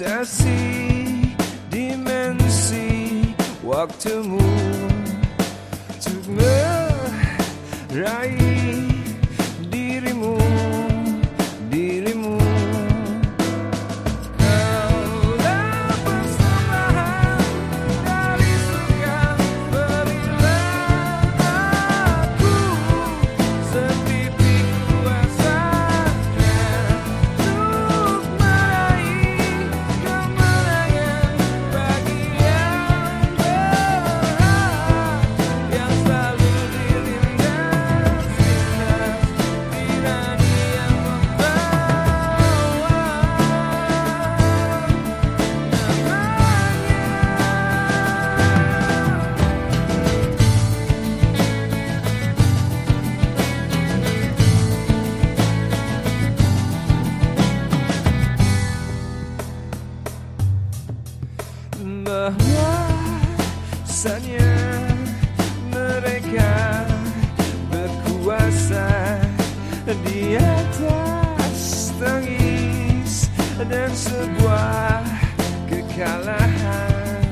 batasi dimensi waktumu untuk meraih bahwasanya mereka berkuasa di atas tangis dan sebuah kekalahan